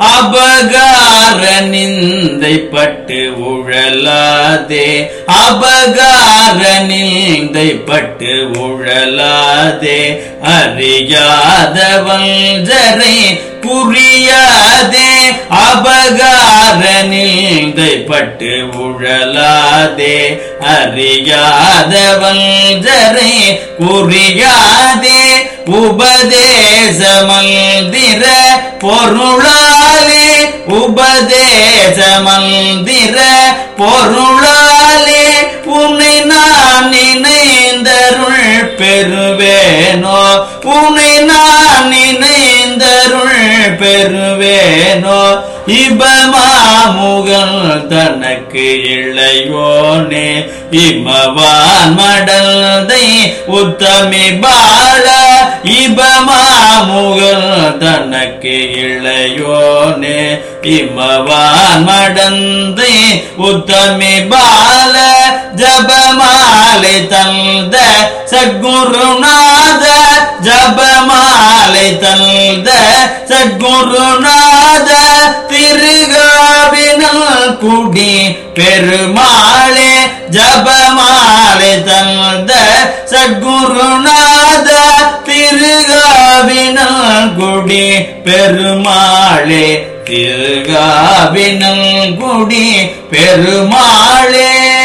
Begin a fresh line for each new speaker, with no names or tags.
அபகார நிந்தைப்பட்டு உழலாதே. அபகார நிந்தைப்பட்டு உழலாதே. அறியாத ஜரை புரியாதே. அபகார நிந்தைப்பட்டு உழலாதே. அறியாத ஜரை புரியாதே. உபதேச பொருளா உபதேசமந்திர பொருளாலே உன்னை நான் நினைந்தருள் பெறுவேனோ? உன்னை நான் நினைந்தருள் பெறுவேனோ? இபமாமுகல் தனக்கு இளையோனே இமவான் மடல்தை உத்தமி பாழ இபமாமுகல் தனக்கு இளையோனே இமவான் மடந்தை உத்தமி பால ஜபமாலை தந்த சத்குருநாத ஜபமாலை தந்த சத்குருநாத திருகாவினல் குடி பெருமாளே ஜபமாலை தந்த சத்குருநாத திருகாவினல் குடி பெருமாளே திருகாவினங்குடி பெருமாளே.